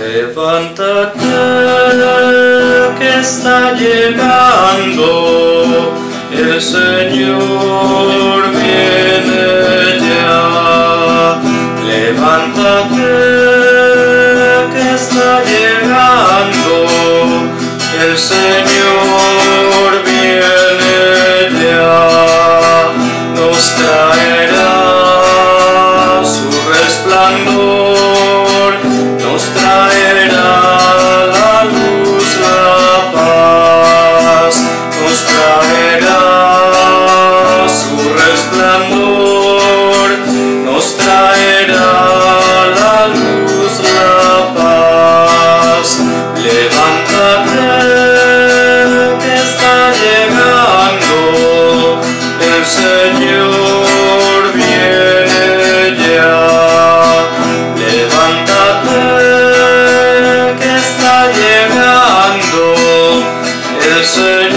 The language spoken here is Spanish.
Levántate que está llegando, el Señor viene ya. Levántate que está llegando, el Señor viene ya. Nos traerá nos traerá la luz, la paz. Levántate que está llegando, el Señor viene ya. Levántate que está llegando, el Señor